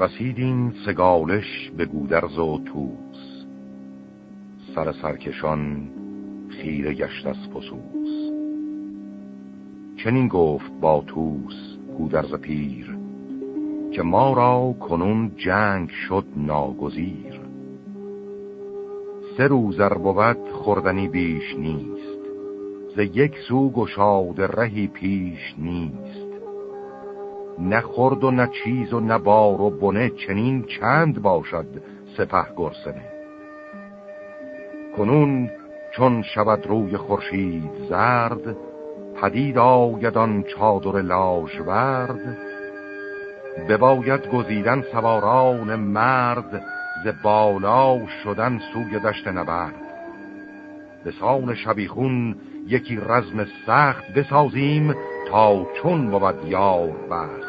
رسیدیم سگالش به گودرز و توس سر سرکشان خیره گشت از پسوس چنین گفت با توس گودرز پیر که ما را کنون جنگ شد ناگزیر. سه روزر بود خوردنی بیش نیست ز یک سو گشاد رهی پیش نیست. نه خورد و نه چیز و نه بار و بنه چنین چند باشد سپه گرسنه. کنون چون شود روی خورشید زرد پدید آیدان چادر لاژورد. بباید گزیدن سواران مرد ز بالا شدن سوی دشت نبرد. به سان شبیخون یکی رزم سخت بسازیم تا چون بود یار بخت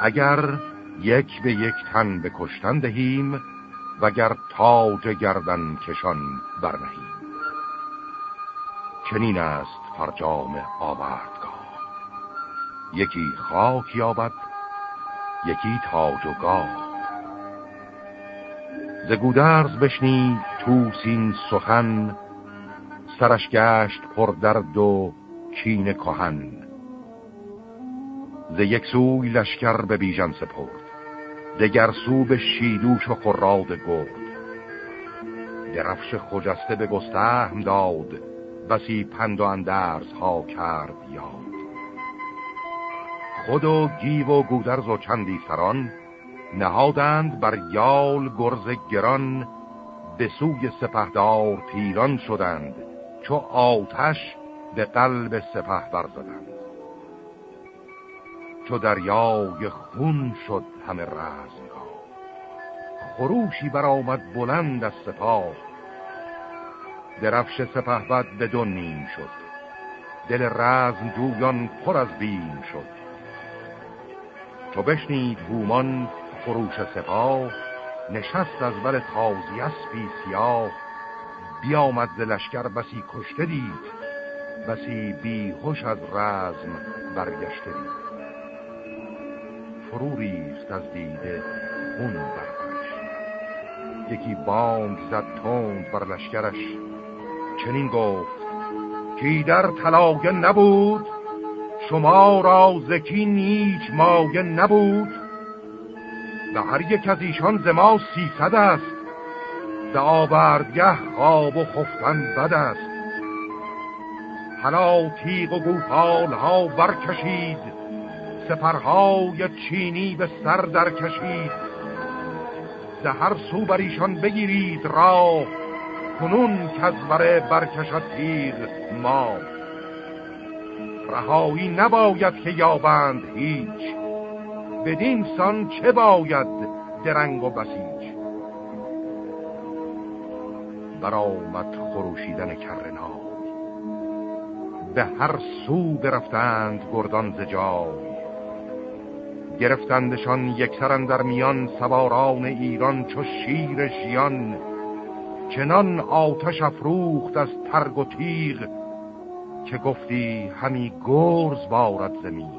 اگر یک به یک تن به کشتن دهیم وگر تاج گردن کشان برنهیم. چنین است فرجام آوردگاه یکی خاک یابد یکی تاج و گاه ز گودرز بشنید توسین سخن سرش گشت پر درد و کین کهن. ز یک سوی لشکر به بیژن سپرد دگر سو به شیدوش و خراد گرد. درفش خجسته به گستهم داد بسی پند و اندرز ها کرد یاد. خود و گیو و گودرز و چندی سران نهادند بر یال گرز گران به سوی سپهدار پیران شدند چو آتش به قلب سپه برزدند چو دریای خون شد همه رزمگاه خروشی برآمد بلند از سپاه. درفش سپه بد به دو نیم شد. دل رزم جویان پر از بیم شد. چو بشنید هومان خروش سپاه نشست از بر تازی اسبی سیاه. بیامد ز لشکر بسی کشته دید بسی بیهوش از رزم برگشته دید. فرو ریست از دیده خون برش یکی بانگ زد تند بر لشکرش. چنین گفت که در طلاگه نبود شما را زکی نیچ مایه نبود. و هر یک از ایشان زما سیصد است. ز آوردگه خواب و خفتن بد است. حالا تیغ و گوپال ها برکشید. سپرهای چینی به سر در کشید. هر سو بر ایشان بگیرید راه کنون که از برکشد تیغ ما رهایی نباید که یابند هیچ بدین سان چه باید درنگ و بسیج. برآمد خروشیدن کرنای به هر سو برفتند گردان زجای گرفتندشان یکسرن در میان سواران ایران چو شیر ژیان. چنان آتش افروخت از ترگ و تیغ که گفتی همی گرز بارد زمین.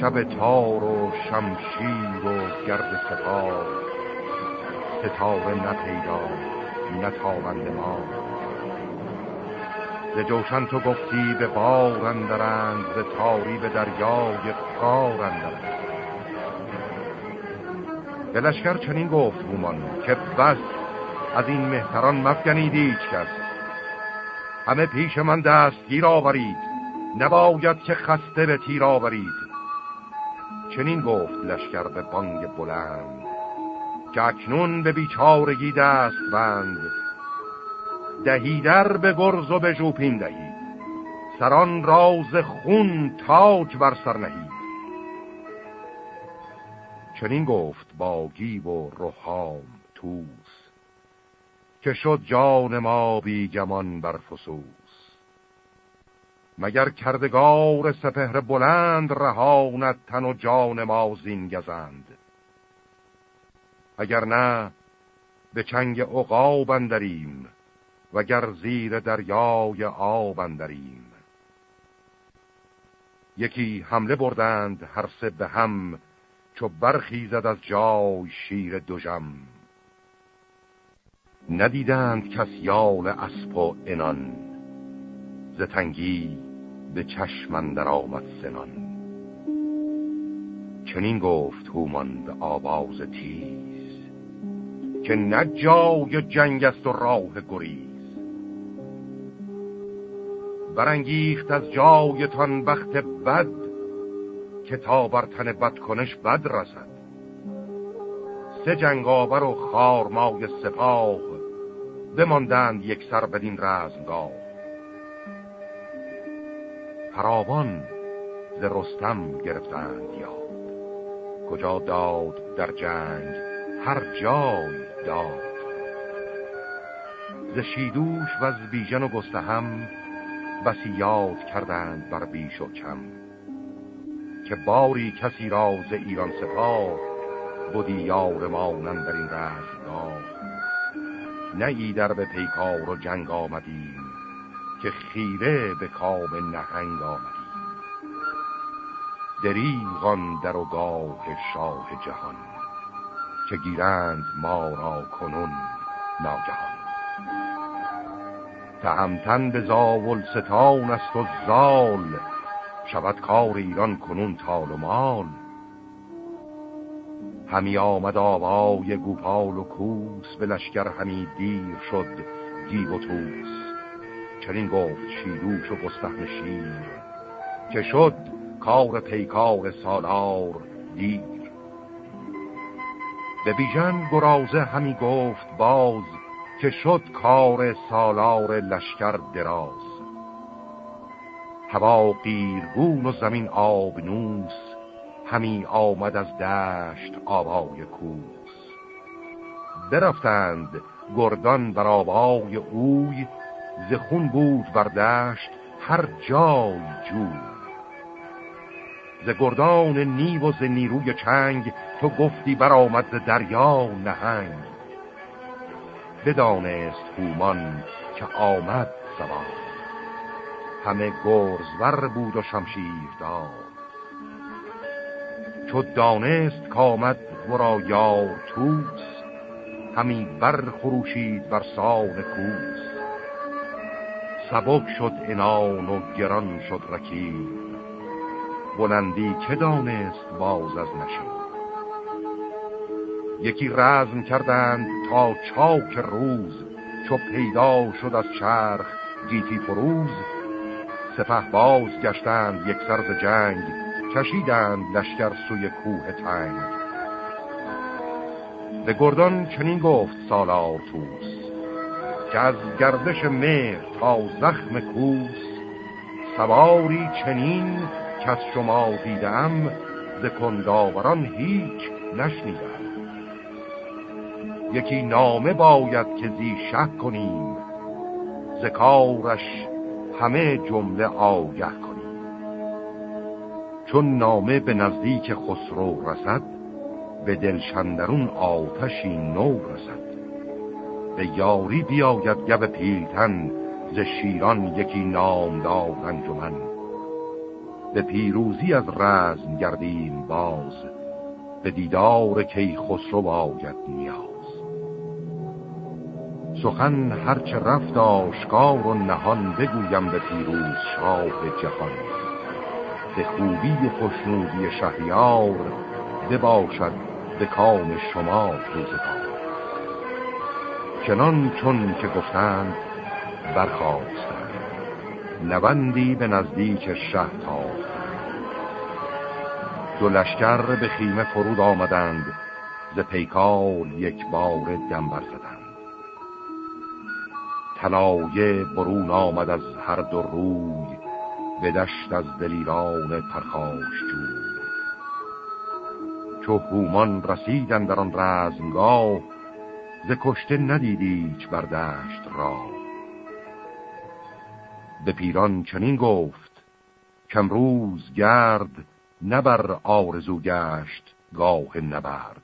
شب تار و شمشیر و گرد سپار ستاره نپیدا نتابند ما. ز جوشن تو گفتی به بار اندرند ز تاری به دریای قار اندرند به چنین گفت بومان که بس از این مهتران مفگنید هیچ کس. همه پیش من دستگیر آورید نباید که خسته به تیر آورید. چنین گفت لشکر به بانگ بلند که اکنون به بیچارگی دست بند. دهیدر به گرز و به جوپین دهید سران راز خون تاج بر سر نهید چنین گفت با گیب و روحام توس که شد جان ما بی گمان بر فسوس. مگر کردگار سپهر بلند رهاند تن و جان ما زین گزند؟ اگر نه به چنگ عقاب اندریم. وگر زیر دریای آب اندریم. یکی حمله بردند هر سه به هم چو برخیزد از جای شیر دوژم ندیدند کس یال اسب و انان ز تنگی به چشمن در آمد سنان. چنین گفت هومان به آواز تیز که نه جای جنگ است و راه گریز. برانگیخت از جایتان بخت بد که تا بر تن بد کنش بد رسد. سه جنگاور و خارمای سپاه بماندند یک سر بدین رزمگاه. فراوان ز رستم گرفتند یاد. کجا داد در جنگ هر جای داد. ز شیدوش و از بیژن و گستهم بسی یاد کردند بر بیش و کم که باری کسی را ز ایران سپاه بودی یار مانند در این رزمگاه. نه در به پیکار و جنگ آمدیم که خیره به کام نهنگ آمدیم. دریغان در و گاه شاه جهان که گیرند ما را کنون ناگهان. تهمتن به زاول ستان است و زال شود کار ایران کنون تال و مال. همی آمد آوای گوپال و کوس به لشکر همی دیر شد گیب و توس چنین گفت شیروش و گستهم شیر که شد کار پیکار سالار دیر. به بیژن گرازه همی گفت باز که شد کار سالار لشکر دراز. هوا قیرگون و زمین آبنوس همی آمد از دشت آبای کوس برفتند گردان بر آبای اوی زخون بود بر دشت هر جای جوی. ز گردان نیو و ز نیروی چنگ تو گفتی برآمد ز دریا نهنگ. بدانست هومان که آمد سوار. همه گرزور بود و شمشیر دار چو دانست کامد ورا یار توس همی بر خروشید بر سان کوس. سبک شد انان و گران شد رکیب. بلندی که دانست باز از نشید یکی رزم کردند تا چاک روز چو پیدا شد از چرخ گیتی فروز. سپه باز گشتند یک سرز جنگ کشیدند لشکر سوی کوه تنگ. به گردان چنین گفت سالار توس که از گردش مهر تا زخم کوس. سواری چنین که از شما دیدم ز کنداوران هیچ نشنیدم. یکی نامه باید که زی شک کنیم. ذکارش همه جمله آگه کنیم. چون نامه به نزدیک خسرو رسد به دلشندرون آتشی نو رسد. به یاری بیاید گب پیلتن ز شیران یکی نام داد انجمن. به پیروزی از رزم گردیم باز به دیدار کی خسرو باید نیاز. سخن هرچه رفت آشکار و نهان بگویم به پیروز شاه جهان. به خوبی و خوشنودی شهریار بباشد به کام شما روزگار. چنان چون که گفتند برخواستند نوندی به نزدیک شه تا. دو لشکر به خیمه فرود آمدند ز پیکار یک بار دم برزدند تنایه برون آمد از هر دو روی به دشت از دلیران پرخاش جوی. چو هومان رسیدن در آن رزمگاه ز کشته ندیدیچ بر دشت را. به پیران چنین گفت روز گرد نبر آرزو گشت گاه نبرد.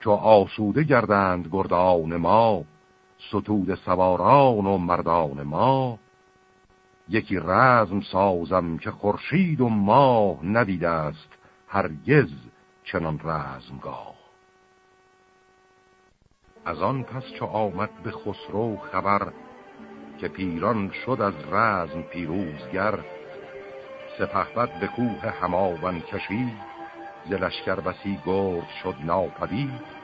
چو آسوده گردند گردان ما ستود سواران و مردان ما. یکی رزم سازم که خورشید و ماه ندیده است هرگز چنان رزمگاه. از آن پس چو آمد به خسرو خبر که پیران شد از رزم پیروزگر سپهبد به کوه هماون کشید ز لشکر بسی گرد شد ناپدید.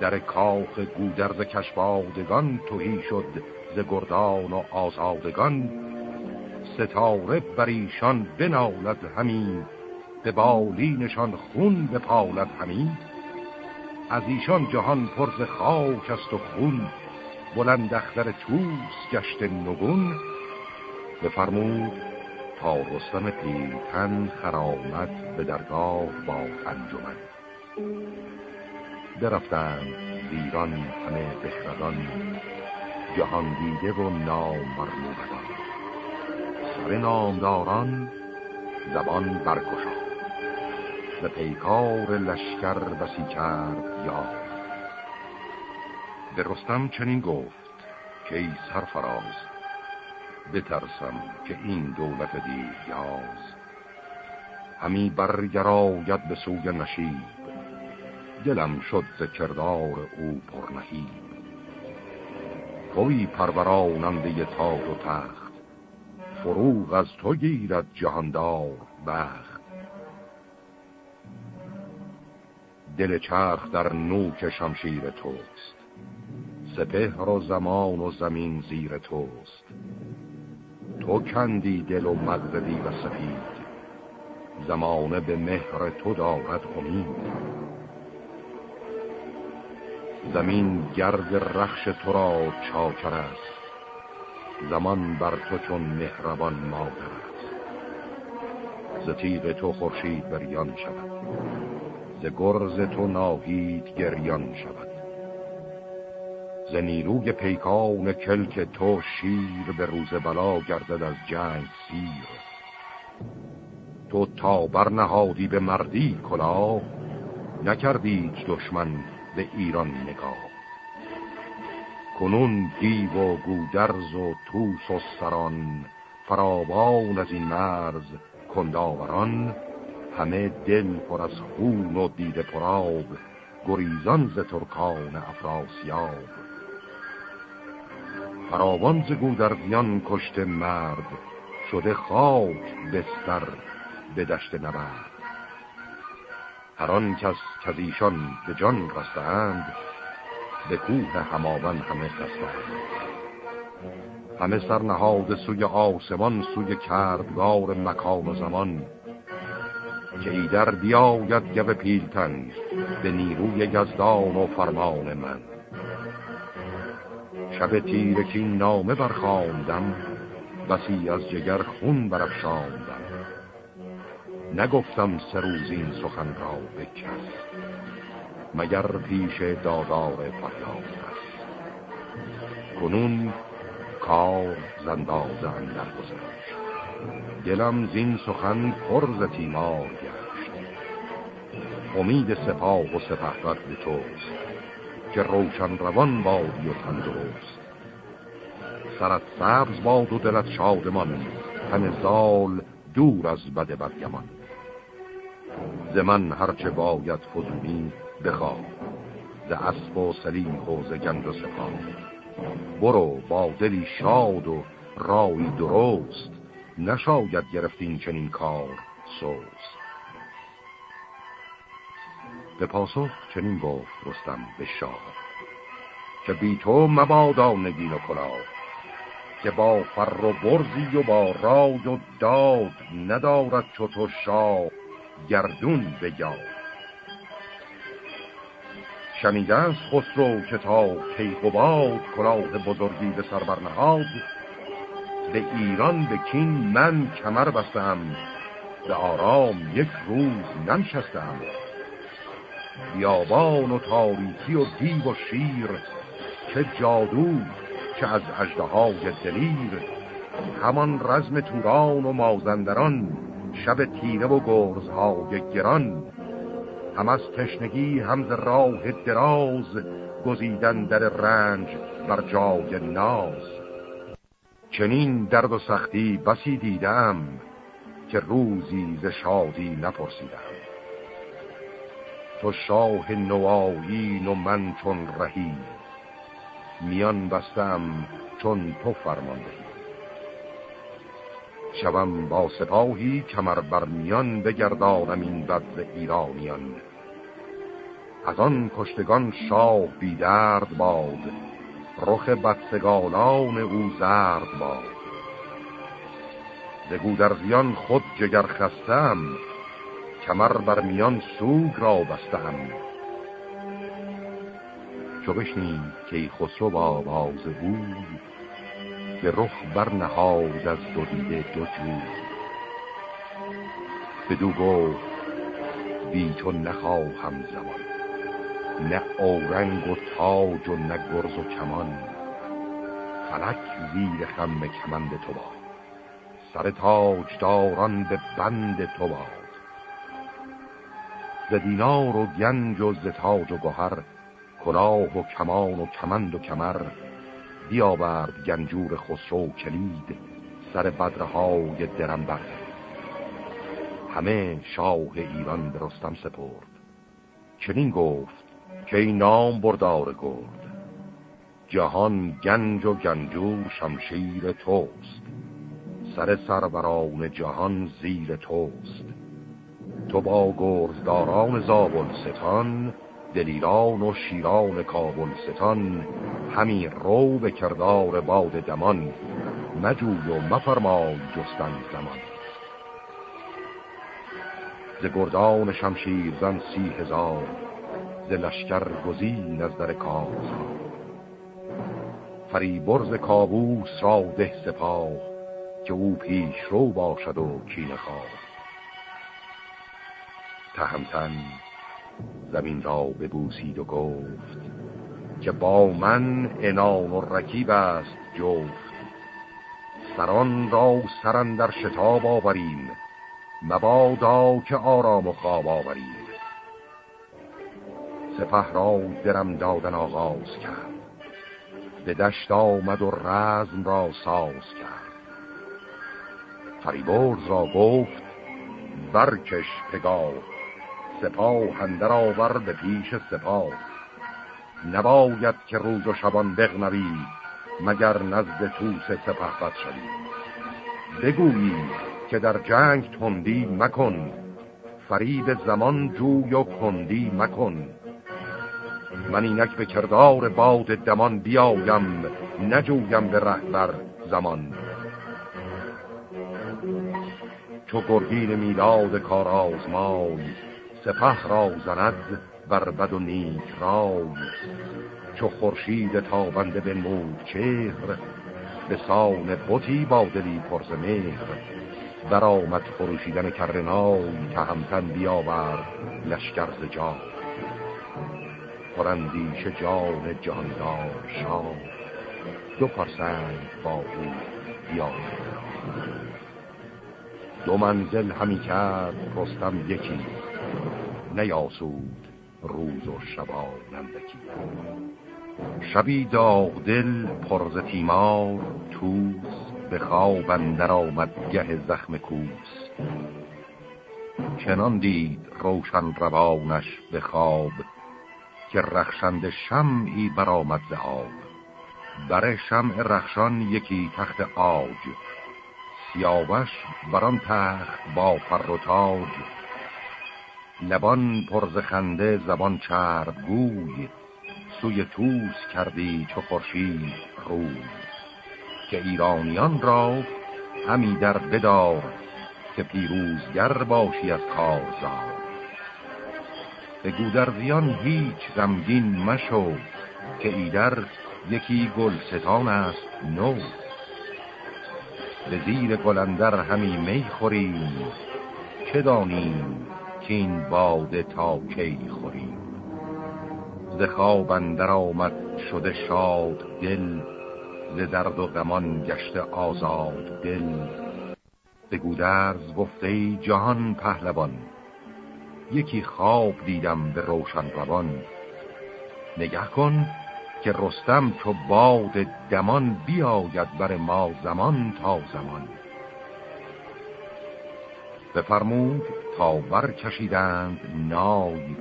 در کاخ گودرز کشبادگان توهی شد ز گردان و آزادگان. ستاره بر ایشان بنالد همین به بالینشان خون بپالد همین از ایشان جهان پرز خاک است و خون بلند اختر توس گشت نگون. بفرمود تا رستم پیلتن خرامت به درگاه با انجمن. درفتند زیران همه بخردان جهان دیده و نام مرموبدان سر نامداران زبان برکشان به پیکار لشکر بسی کرد یا به رستم چنین گفت که ای سرفراز بترسم که این دولت یاز همی برگراید به سوی نشیب. دلم شد ز کردار او پرنهیب. توی پروراننده تاج و تخت فروغ از تو گیرد جهاندار بخت. دل چرخ در نوک شمشیر توست سپهر و زمان و زمین زیر توست. تو کندی دل و مغز و سفید زمانه به مهر تو دارد امید. زمین گرد رخش تو را چاکر است. زمان بر تو چون مهربان مادر است. ز تیغ تو خورشید بریان شود. ز گرز تو ناهید گریان شود. ز نیروی پیکان کلک تو شیر به روز بلا گردد از جنگ سیر. تو تا برنهادی به مردی کلا نکردی دشمن به ایران نگاه. کنون دیو و گودرز و توس و سران فراوان از این مرز کنداوران همه دل پر از خون و دیده پراب گریزان ز ترکان افراسیاب. فراوان ز گودرزیان کشت مرد شده خاک بستر به دشت نبرد. هر آن کس که ایشان به جان رستند به کوه هماون همه خستند همه سرنهاد سوی آسمان سوی کردگار مکان و زمان. که ایدر بیاید گب پیلتن به نیروی یزدان و فرمان من. شب تیرکی نامه برخاندم بسی از جگر خون برفشاندم نگفتم سه روز این سخن را بکس مگر پیش دادار فریاد است. کنون کار زندازه اندر گذشت. دلم زین سخن پرز تیمار گشت. امید سپاه و سپهبد به توست که روشن روان بادی و تندرست. سرت سبز باد و دلت شادمان تن زال دور از بد بدگمان. ز من هرچه باید فزونی بخواه ز اسب و سلیح و ز گنج و سپاه. برو با دلی شاد و رایی درست نشاید گرفتین چنین کار سوست به پاسخ چنین گفت رستم به شاه که بی تو مبادا نگین و کلاه که با فر و برزی و با رای و داد ندارد تو شاه. گردون بگاد شنیده خسرو که تا کیقوباد کلاه بزرگی به سر برنهاد به ایران به کین من کمر بستم به آرام یک روز ننشستم. بیابان و تاریکی و دیو و شیر چه جادو چه از اجدهای دلیر همان رزم توران و مازندران شب تیره و گرزهای گران. هم از تشنگی همز راه دراز گزیدن در رنج بر جای ناز. چنین درد و سختی بسی دیدم که روزی ز شادی نپرسیدم. تو شاه نوایی و من چون رهی میان بستم چون تو فرمان دهی شوم با سپاهی کمر بر میان بگردانم این بد ایرانیان. از آن کشتگان شاه بیدرد باد رخ بدسگالان او زرد باد. در زیان خود جگر خستم کمر بر میان سوگ را بستم. چو بشنید که خسرو با بود به رخ برنهاد از دو دیده دو جو بدو گفت بی تو نخواهم زمان. نه اورنگ و تاج و نه گرز و کمان. فلک زیر خم کمند تو باد. سر تاج داران به بند تو باد. ز دینار و گنج و ز تاج و گهر کلاه و کمان و کمند و کمر بیاورد گنجور خسرو کلید سر بدرهای درم همه شاه ایران به رستم سپرد. چنین گفت که این نام بردار گرد. جهان گنج و گنجور شمشیر توست. سر سروران جهان زیر توست. تو با گرزداران زابل ستان دلیران و شیران کابل ستان همی رو به کردار باد دمان مجوی و مفرمای جستن زمان. ز گردان شمشیر زن سی هزار ز لشکر گزین از در کاز فریبرز کابوس را ده سپاه که او پیش رو باشد و کین خواه. تهمتن زمین را ببوسید و گفت که با من انان و رکیب است جفت. سران را سران در شتاب آوریم. مبادا که آرام و خواب آوریم. سپه را درم دادن آغاز کرد. به دشت آمد و رزم را ساز کرد. فریبرز را گفت برکش پگاه. سپاه هندر آور به پیش سپاه. نباید که روز و شبان بغنوی مگر نزد توس سپه بد شوی بگویی که در جنگ تندی مکن فریب زمان جوی و کندی مکن. من اینک به کردار باد دمان بیایم نجویم به رهبر زمان. چو گرگین میلاد کار آزمای سپه را زند بر بد و نیک رای چو خورشید تابنده به مود چهر به سان بطی با دلی پرز مهر. برآمد خروشیدن کرنای تهمتن بیاورد لشکر ز جا پرندیش جان جاندار شاه دو پرسنگ با او بیاورد. دو منزل همی کرد رستم یکی. نیاسود روز و شبا نندکی شبی داغ دل پرز تیمار توس به خواب اندر آمد گه زخم کوس. چنان دید روشن روانش به خواب که رخشند شمعی برآمد ز آب. بر شمع رخشان یکی تخت آج سیاوش بران تخت با فر و تاج لبان پرز خنده زبان چرب گوی. سوی توس کردی چو خورشید روی. که ایرانیان را همی در بدار که پیروزگر باشی از کارزار. به گودرزیان هیچ غمگین مشو که ایدر یکی گلستان است نو. به زیر گلندر همی می خوریم چه دانیم؟ که این باده تا کی خوریم. ز خواب اندر آمد شده شاد دل ز درد و غمان گشته آزاد دل. به گودرز گفته جهان پهلوان یکی خواب دیدم به روشن روان. نگه کن که رستم چو باد دمان بیاید بر ما زمان تا زمان. بفرمود تا برکشیدند نای.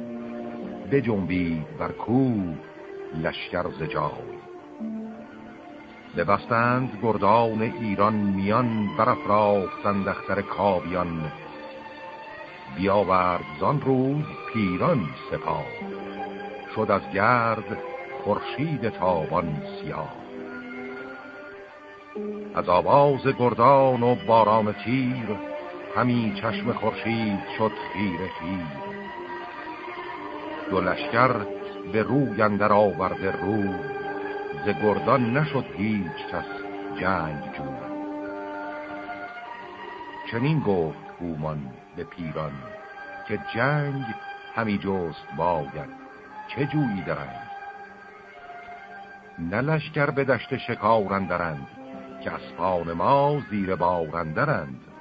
بجنبید بر کوه لشکر زجای ببستند گردان ایران میان برافراختند اختر کابیان. بیاورد زان روز پیران سپاه. شد از گرد خورشید تابان سیاه. از آواز گردان و باران تیر همی چشم خورشید شد خیر خیر دو لشکر به روی اندر آورده رو ز گردان نشد هیچ کس جنگ جو چنین گفت هومان به پیران که جنگ همی جست باید چه جویی درند نه لشکر به دشت شکارندرند که اسپان ما زیر بارندرند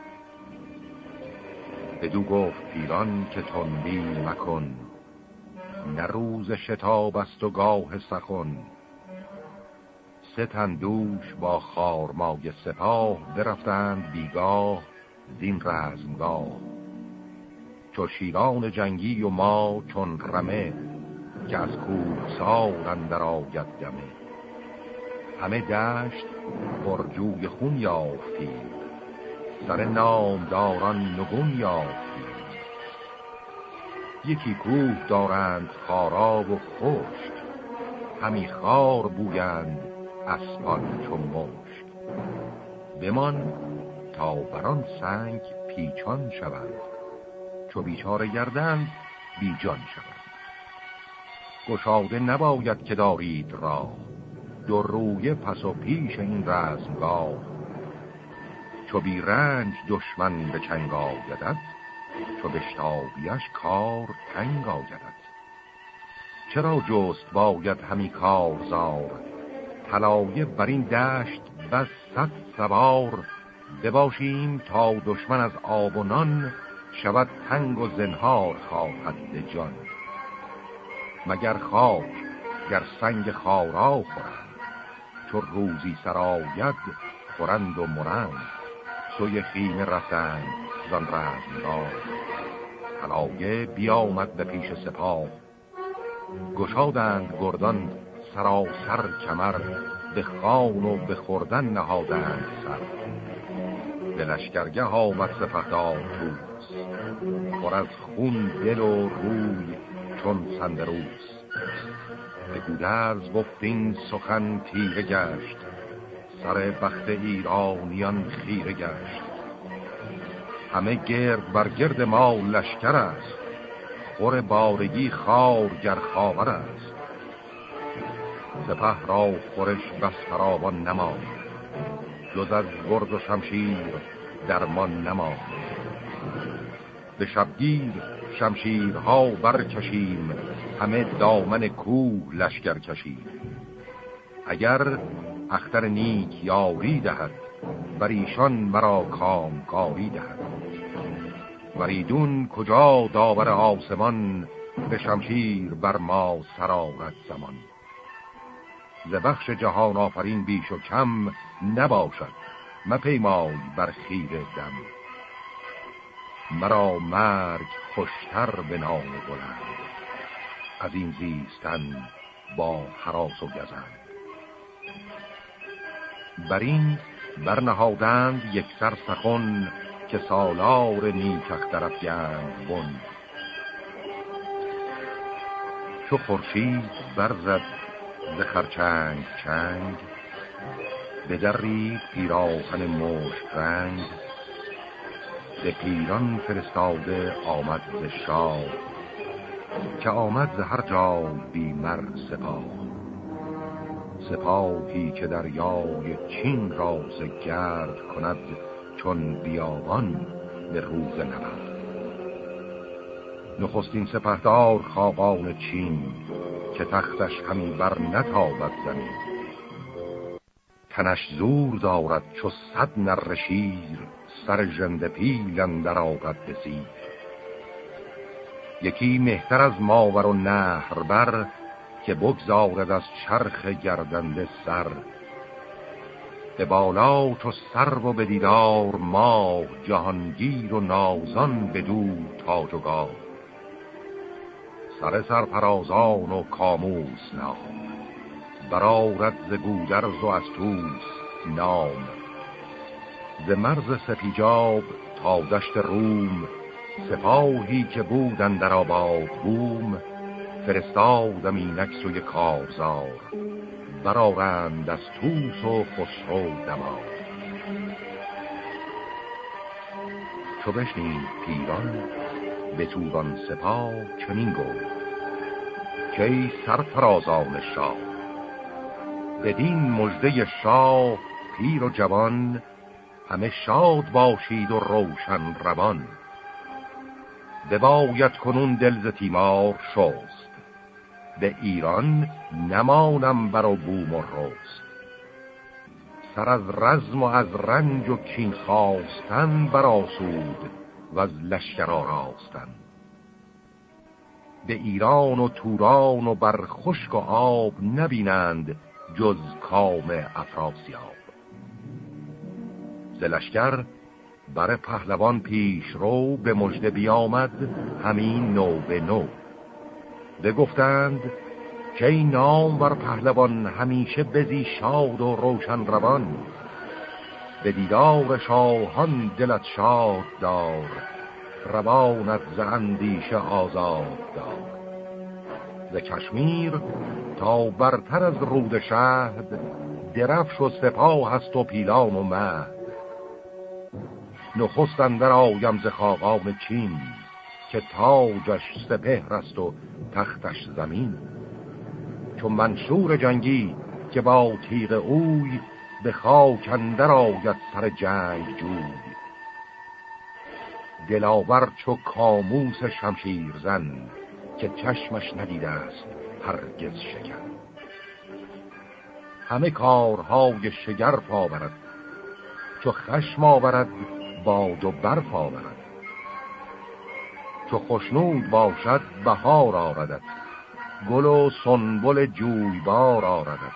بدو گفت پیران که تندی مکن نه روز شتاب است و گاه سخن. سه دوش با خارمای سپاه برفتند بیگاه زین رزمگاه. چو شیران جنگی و ما چون رمه که از کوه سار اندر آید دمه. همه دشت برجوی خون یافتیم. سر نامداران نگون یافتیم یکی کوه دارند خاراب و خشک همی خار بویند اسبان چون مشک. بمان تا بران سنگ پیچان شوند چو بیچاره گردند بیجان شوند. گشاده نباید که دارید راه دو روی پس و پیش این رزمگاه. چو بی رنج دشمن به چنگ آیدد چو بشتابیش کار تنگ آیدد چرا جست باید همی کارزار؟ طلایه بر این دشت بس صد سوار. بباشیم تا دشمن از آب و نان شود تنگ و زنهار خواهد جان. مگر خاک گر سنگ خارا خورند چو روزی سراید خورند و مرند. سوی خیمه رفتند. زن رزمگاه طلایه بیامد به پیش سپاه. گشادند گردان سراسر کمر. به خان و به خوردن نهادند سر. به لشکرگه آمد سپهدار توس پر از خون دل و روی چون سندروس. به گودرز گفتین سخن تیره گشت. سر بخت ایرانیان خیره گشت. همه گرد بر گرد ما لشکر است. خور بارگی خار گر خاور است. سپه را خورش بس فراوان نماند. جز از گرد و شمشیر درمان نماند. به شبگیر شمشیرها برکشیم. همه دامن کوه لشکر کشیم. اگر اختر نیک یاری دهد بر ایشان مرا کامکاری دهد. وریدون کجا داور آسمان به شمشیر بر ما سرارت زمان. ز بخش جهان آفرین بیش و کم نباشد مپیمای بر خیر دم. مرا مرگ خوشتر به نام بلند از این زیستن با حراس و گزند. بر این برنهادند یک سر سخن که سالار نیکختر افگند بند چو خورشید برزد ز خرچنگ چنگ بدرید پیراهن مشک رنگ. به پیران فرستاده آمد ز شاه که آمد ز هر جای بیمر سپاه. سپاهی که دریای چین را گرد کند چون بیابان به روز نبرد. نخستین سپهدار خوابان چین که تختش همی بر نتابد زمین. تنش زور دارد چو صد نر شیر سر ژنده پیل در آقد یکی مهتر از ماور و نهر بر که بگذارد از چرخ گردنده سر. به بالا چو سر و به دیدار ماه جهانگیر و نازان بدو تاج و گاه. سر سرپرازان و کاموس نام برارد ز گودرز و از توس نام. ز مرز سپیجاب تا دشت روم سپاهی که بودن در آباد بوم فرستادم اینک سوی کارزار برارند از توس و خسرو دمار. چو بشنید پیران به توران سپاه چنین گفت که ای سرفرازان شاه بدین مجده شاه پیر و جوان همه شاد باشید و روشن روان. بباید کنون دل ز تیمار شست. به ایران نمانم بر و بوم و رست سر از رزم و از رنج و کین خواستن براسود و از لشکر آراستن. به ایران و توران و بر خشک و آب نبینند جز کام افراسیاب. زلشگر بر پهلوان پیش رو به مجده بیامد همین نو به نو. بگفتند که این نام بر پهلوان همیشه بزی شاد و روشن روان؟ به دیدار شاهان دلت شاد دار روانت ز اندیشه آزاد دار. ز کشمیر تا برتر از رود شهد درفش و سپاه هست و پیلان و مهد. نخست اندر آیم ز خاقان چین که تاجش سپهر است و تختش زمین. چون منشور جنگی که با تیغ اوی به خاک اندر آید سر جنگ جوی. دلاور چو کاموس شمشیر زن که چشمش ندیده است هرگز شکن. همه کارهای شگرف آورد چو خشم آورد باد و برف آورد. چو خوشنود باشد بهار آردد گل و سنبل جویبار آردد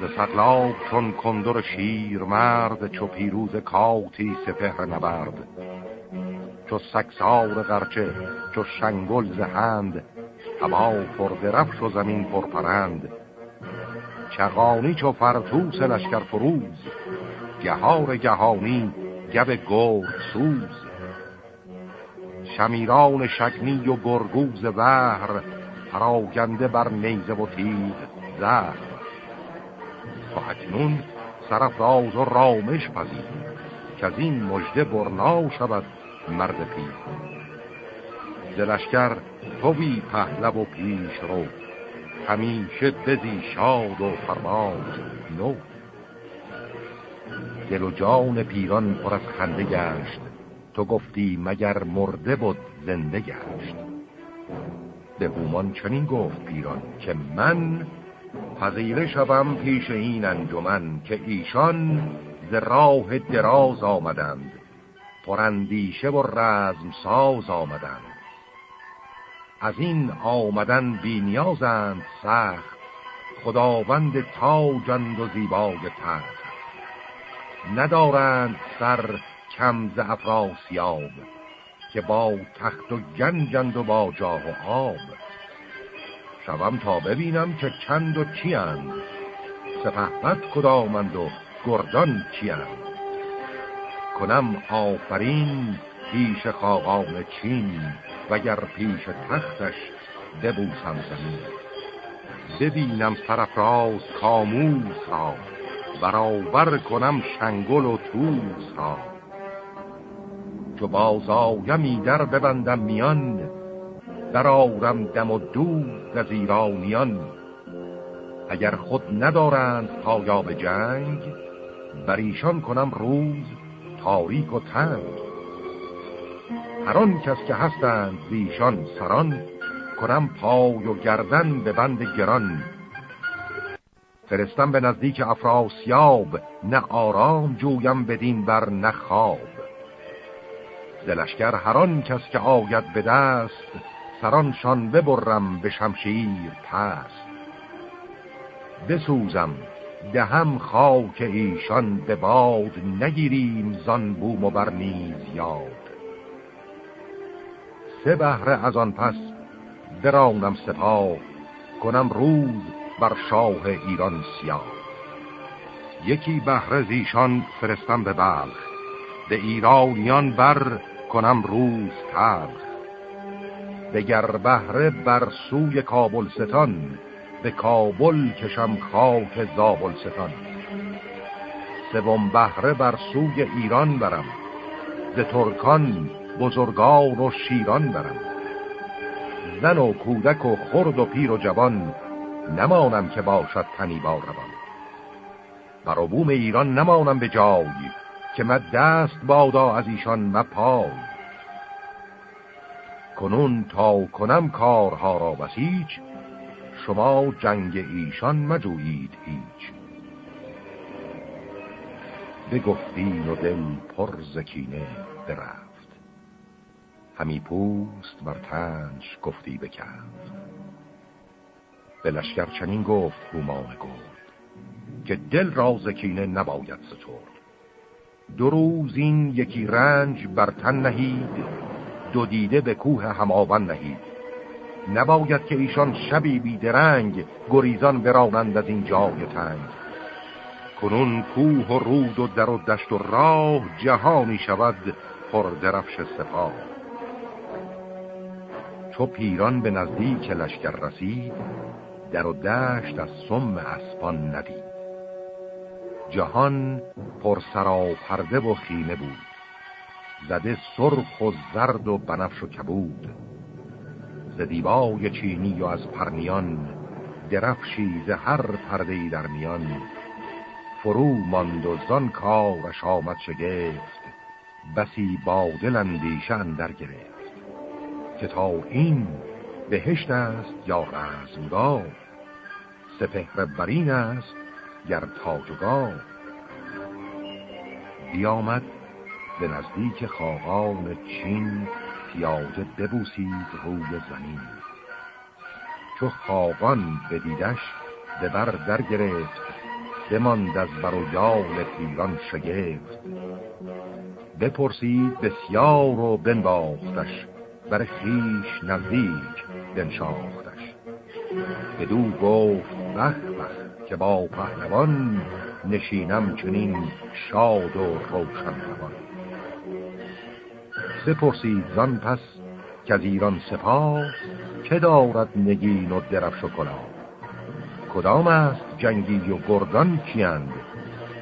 ز سقلاب چون کندر شیر مرد چو پیروز کاتی سپهر نبرد. چو سکسار غرچه چو شنگل زهند هوا پر درفش و زمین پر پرند چغانی چو فرتوس لشکر فروز گهار گهانی گب گرد سوز. شمیران شکنی و گرگوز بهر پراگنده بر نیزه و تیغ زهر. و اکنون سرفراز و رامش پذیر که از این مجده برنا شود مرد پیر دلشکر توی پهلو و پیش رو همیشه بزی شاد و فرماز نو. دل و جان پیران پر از خنده گشت. تو گفتی مگر مرده بود زنده گشت. به هومان چنین گفت پیران که من پذیره شوم پیش این انجمن که ایشان ز راه دراز آمدند. پرندیشه و رزم ساز آمدند. از این آمدن بینیازند سخت. خداوند تاجند و زیبای تخت. ندارند سر کم ز افراسیاب که با تخت و گنجند و با جاه و آب. شوم تا ببینم که چند و چیند سپهبد کدامند و گردان چیند. کنم آفرین پیش خاقان چین وگر پیش تختش ببوسم زمین. ببینم سرفراز کاموس را. برابر کنم شنگل و توس را. چو بازایمی در ببندم میان در آرم دم و دود از ایرانیان. اگر خود ندارند پایاب جنگ بر ایشان کنم روز تاریک و تنگ. هر کس که هستند زیشان سران کنم پای و گردن به بند گران. فرستم به نزدیک افراسیاب نه آرام جویم بدین بر نه خواب. زلشگر هر کس که آید به دست سرانشان ببرم به شمشیر پست. بسوزم دهم خاک ایشان به باد نگیریم زان بوم و بر نیز یاد. سه بهره از آن پس برانم سپاه کنم روز بر شاه ایران سیاه. یکی بهره زیشان فرستم به بلخ به ایرانیان بر کنم روز تلخ. دگر بهره بر سوی کابل ستان به کابل کشم خاک زابل ستان. سوم بهره بر سوی ایران برم ز ترکان بزرگان و شیران برم. زن و کودک و خرد و پیر و جوان نمانم که باشد تنی با روان. بر بوم ایران نمانم به جای که من دست بادا از ایشان مپای. کنون تا کنم کارها را بسیج شما جنگ ایشان مجویید هیچ. بگفتین و دل پر زکینه درفت همی پوست بر تنش گفتی بکرد به لشکر چنین گفت هومان گفت که دل را زکینه نباید سترد. دو روز این یکی رنج بر تن نهید دو دیده به کوه هماون نهید. نباید که ایشان شبی بیدرنگ گریزان برانند از این جای تنگ. کنون کوه و رود و در و دشت و راه جهانی شود پر درفش سپاه. چو پیران به نزدیک لشکر رسید در و دشت از سم اسپان ندید. جهان پر سرا پرده و خیمه بود. زده سرخ و زرد و بنفش و کبود. ز دیبای چینی و از پرنیان درفشی ز هر پرده در میان فرو ماند و زان کارش آمد شگفت. بسی با دل اندیشه اندر گرفت که تا این بهشت است یا رزمگاه. سپهر برین است گر تاجگاه بیامد به نزدیک خاقان چین پیاده ببوسید روی زمین. چو خاقان بدیدش به بر در گرفت بماند از بر و یال پیران شگفت. بپرسید بسیار و بنباختش بر خیش نزدیک بنشاختش. بدو گفت بخ بخ که با پهلوان نشینم چنین شاد و روشن روان. بپرسید زن پس که از ایران سپاه که دارد نگین و درفش و کلا کدام است جنگی و گردان کیند؟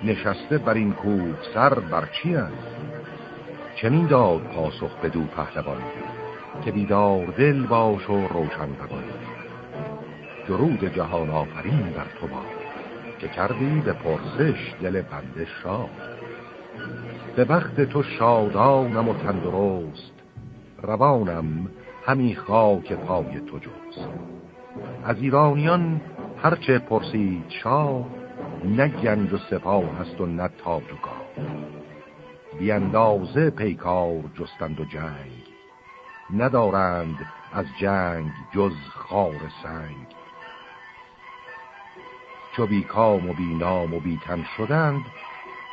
نشسته بر این کوه سر بر چیند چنین داد پاسخ به دو پهلوان. که بیدار دل باش و روشن روان درود جهان آفرین بر تو با که کردی به پرسش دل بنده شاد. به وقت تو شادانم و تندرست روانم همی خاک پای تو جز از ایرانیان هرچه پرسید شاه نه گنج و سپاه هست و نه تاج و گاه بیاندازه پیکار جستند و جنگ. ندارند از جنگ جز خار سنگ. چو بی کام و بی نام و بی تن شدند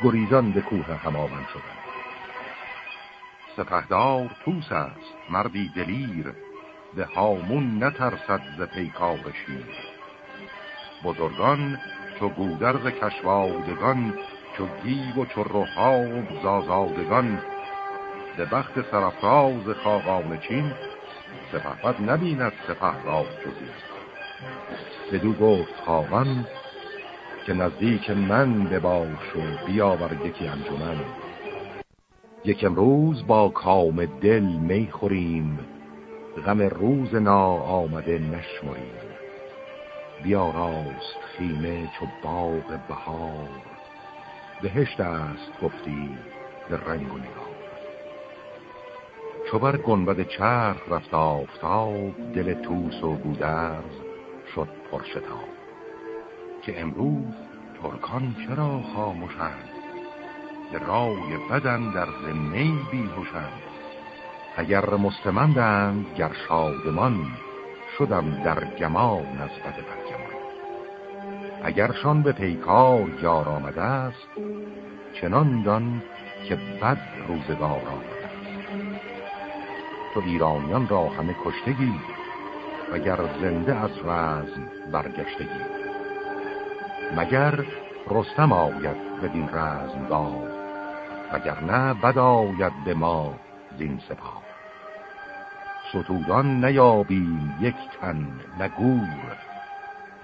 گریزان به کوه هماون شدند. سپهدار توس است مردی دلیر به هامون نترسد ز پیکار شیر. بزرگان چو گودرز کشوادگان چو گیب و چو رهاب زازادگان به بخت سرفراز خاقان چین سپهبد نبیند سپه را جزی بدو گفت خاقان که نزدیک من بباش و بیاور یکی انجمن. یک امروز با کام دل می خوریم غم روز نا آمده نشمریم. بیا راست خیمه چو باغ بهار بهشت است گفتی به رنگ و چو بر گنبد چرخ رفت آفتاب دل توس و گودرز شد پرشتاب. که امروز ترکان چرا خاموشند به رای بدن در زمین بیهوشند. اگر مستمندند گر شادمان شدم در گمان از بد برگمان. اگرشان به پیکار یار آمده است چنان دان که بد روزگار آمده. تو ایرانیان را همه کشتگی وگر زنده از رزم برگشتگی. مگر رستم آید بدین رزمگاه وگر نه بد آید به ما زین سپاه. ستودان نیابیم یک تن نگور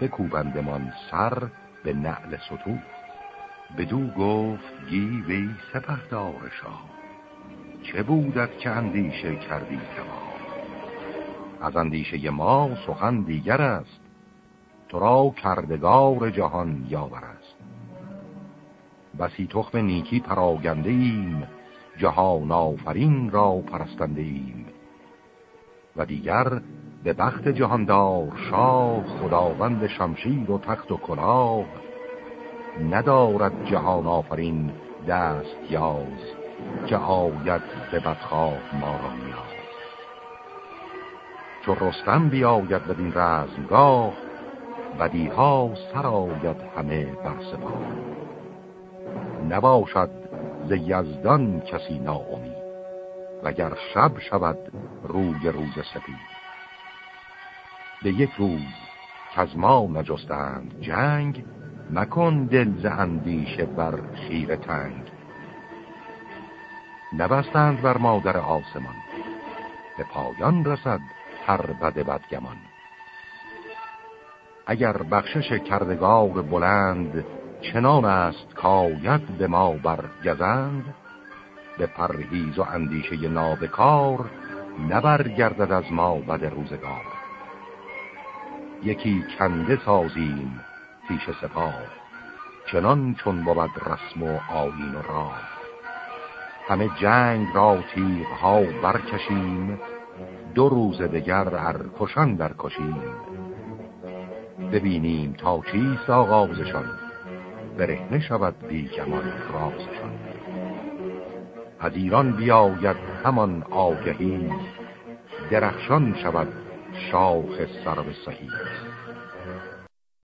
بکوبندمان سر به نعل ستود بدو گفت گی وی سپهدار شاه. چه بودت که اندیشه کردی تمام از اندیشه ما سخن دیگر است. تو را کردگار جهان یاور است. بسی تخم نیکی پراگنده ایم. جهان آفرین را پرستنده ایم. و دیگر به بخت جهاندار شاه خداوند شمشیر و تخت و کلاه ندارد جهان آفرین دست یاز که آید به بدخواه ما را نیاز چو رستم بیاید بدین رزمگاه بدیها سر آید همه بر سپاه. نباشد ز یزدان کسی ناامید وگر شب شود روی روز سپید. به یک روز که از ما نجستند جنگ مکن دل ز اندیشه بر خیر تنگ. نبستند بر مادر آسمان. به پایان رسد هر بد بدگمان. اگر بخشش کردگار بلند چنان است کاید به ما برگزند به پرهیز و اندیشه نابکار نبرگردد از ما بد روزگار. یکی کنده سازیم پیش سپاه چنان چون بود رسم و آین و راه. همه جنگ را تیغ ها برکشیم دو روز دگر هر کشان در کشیم ببینیم تا چیست آغازشان برهنه شود بی کمان رازشان. از ایران بیاید همان آگهی درخشان شود شاخ سر صحیح